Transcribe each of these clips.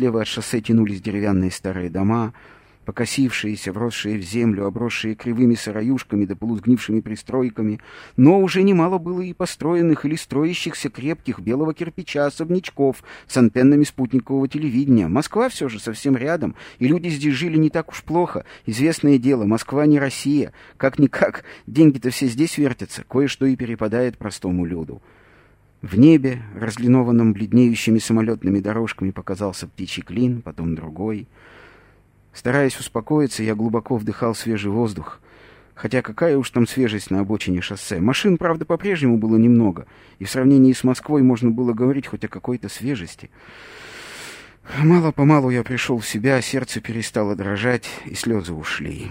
слева от шоссе тянулись деревянные старые дома — покосившиеся, вросшие в землю, обросшие кривыми сыроюшками да полузгнившими пристройками, но уже немало было и построенных или строящихся крепких белого кирпича особнячков с антеннами спутникового телевидения. Москва все же совсем рядом, и люди здесь жили не так уж плохо. Известное дело, Москва не Россия. Как-никак, деньги-то все здесь вертятся, кое-что и перепадает простому люду. В небе, разлинованном бледнеющими самолетными дорожками, показался птичий клин, потом другой — Стараясь успокоиться, я глубоко вдыхал свежий воздух. Хотя какая уж там свежесть на обочине шоссе. Машин, правда, по-прежнему было немного, и в сравнении с Москвой можно было говорить хоть о какой-то свежести. Мало-помалу я пришел в себя, сердце перестало дрожать, и слезы ушли.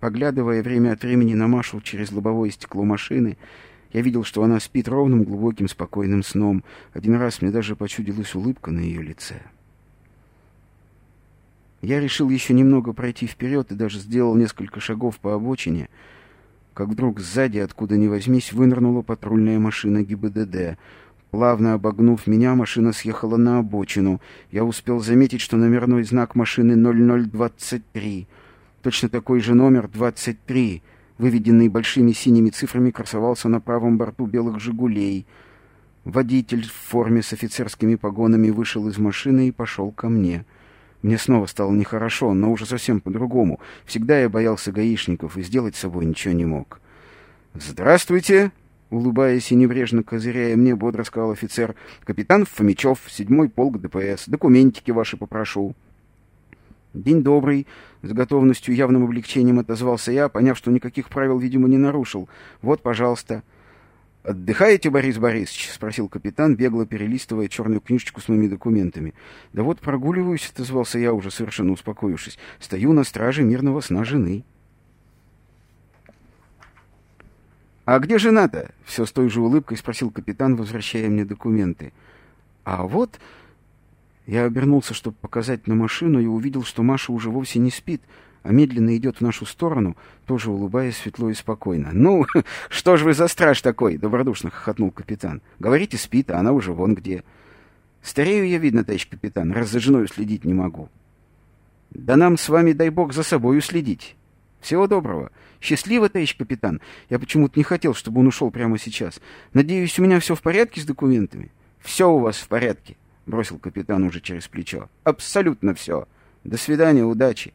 Поглядывая время от времени на Машу через лобовое стекло машины, я видел, что она спит ровным, глубоким, спокойным сном. Один раз мне даже почудилась улыбка на ее лице. — я решил еще немного пройти вперед и даже сделал несколько шагов по обочине, как вдруг сзади, откуда ни возьмись, вынырнула патрульная машина ГИБДД. Плавно обогнув меня, машина съехала на обочину. Я успел заметить, что номерной знак машины 0023. Точно такой же номер 23, выведенный большими синими цифрами, красовался на правом борту белых «Жигулей». Водитель в форме с офицерскими погонами вышел из машины и пошел ко мне — мне снова стало нехорошо, но уже совсем по-другому. Всегда я боялся гаишников и сделать с собой ничего не мог. «Здравствуйте!» Улыбаясь и небрежно козыряя мне, бодро сказал офицер. «Капитан Фомичев, седьмой полк ДПС. Документики ваши попрошу». «День добрый!» С готовностью явным облегчением отозвался я, поняв, что никаких правил, видимо, не нарушил. «Вот, пожалуйста». «Отдыхаете, Борис Борисович?» — спросил капитан, бегло перелистывая черную книжечку с моими документами. «Да вот прогуливаюсь», — отозвался я, уже совершенно успокоившись. «Стою на страже мирного сна жены». «А где жена-то?» — все с той же улыбкой спросил капитан, возвращая мне документы. «А вот...» Я обернулся, чтобы показать на машину, и увидел, что Маша уже вовсе не спит — а медленно идет в нашу сторону, тоже улыбаясь светло и спокойно. «Ну, что ж вы за страж такой?» — добродушно хохотнул капитан. «Говорите, спит, а она уже вон где». «Старею я, видно, товарищ капитан, раз за женой следить не могу». «Да нам с вами, дай бог, за собою следить. Всего доброго. Счастливо, товарищ капитан. Я почему-то не хотел, чтобы он ушел прямо сейчас. Надеюсь, у меня все в порядке с документами?» «Все у вас в порядке», — бросил капитан уже через плечо. «Абсолютно все. До свидания, удачи.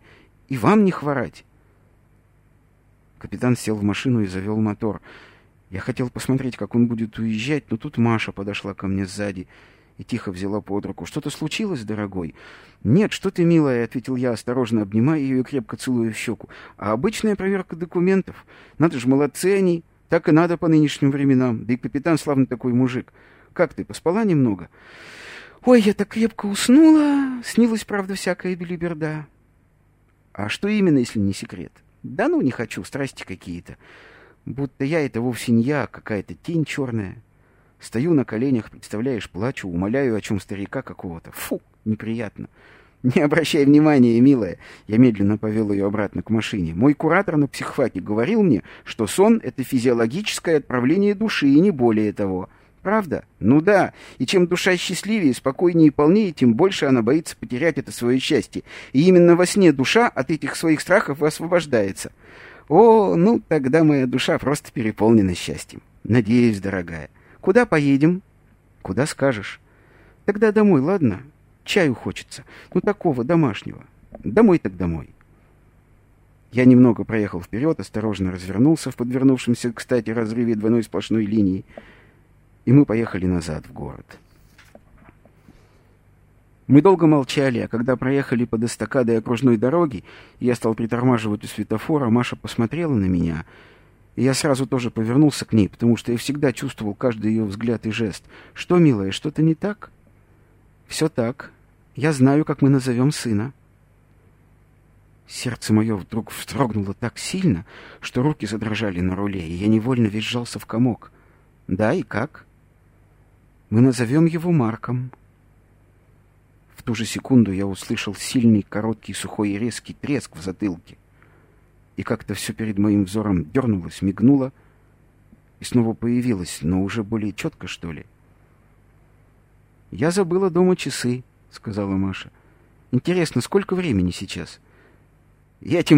И вам не хворать. Капитан сел в машину и завел мотор. Я хотел посмотреть, как он будет уезжать, но тут Маша подошла ко мне сзади и тихо взяла под руку. «Что-то случилось, дорогой?» «Нет, что ты, милая», — ответил я, осторожно обнимая ее и крепко целуя в щеку. «А обычная проверка документов. Надо же, молодцы они. Так и надо по нынешним временам. Да и капитан славный такой мужик. Как ты, поспала немного?» «Ой, я так крепко уснула. Снилась, правда, всякая белиберда». А что именно, если не секрет? Да ну, не хочу, страсти какие-то. Будто я это вовсе не я, а какая-то тень черная. Стою на коленях, представляешь, плачу, умоляю о чем старика какого-то. Фу, неприятно. Не обращай внимания, милая. Я медленно повел ее обратно к машине. Мой куратор на психфаке говорил мне, что сон — это физиологическое отправление души, и не более того. — Правда? Ну да. И чем душа счастливее, спокойнее и полнее, тем больше она боится потерять это свое счастье. И именно во сне душа от этих своих страхов освобождается. О, ну тогда моя душа просто переполнена счастьем. Надеюсь, дорогая. Куда поедем? Куда скажешь. Тогда домой, ладно? Чаю хочется. Ну такого, домашнего. Домой так домой. Я немного проехал вперед, осторожно развернулся в подвернувшемся, кстати, разрыве двойной сплошной линии и мы поехали назад в город. Мы долго молчали, а когда проехали под эстакадой окружной дороги, я стал притормаживать у светофора, Маша посмотрела на меня, и я сразу тоже повернулся к ней, потому что я всегда чувствовал каждый ее взгляд и жест. «Что, милая, что-то не так?» «Все так. Я знаю, как мы назовем сына». Сердце мое вдруг вздрогнуло так сильно, что руки задрожали на руле, и я невольно весь сжался в комок. «Да, и как?» Мы назовем его Марком. В ту же секунду я услышал сильный, короткий, сухой и резкий треск в затылке. И как-то все перед моим взором дернулось, мигнуло и снова появилось, но уже более четко, что ли. «Я забыла дома часы», — сказала Маша. Интересно, сколько времени сейчас? Я тем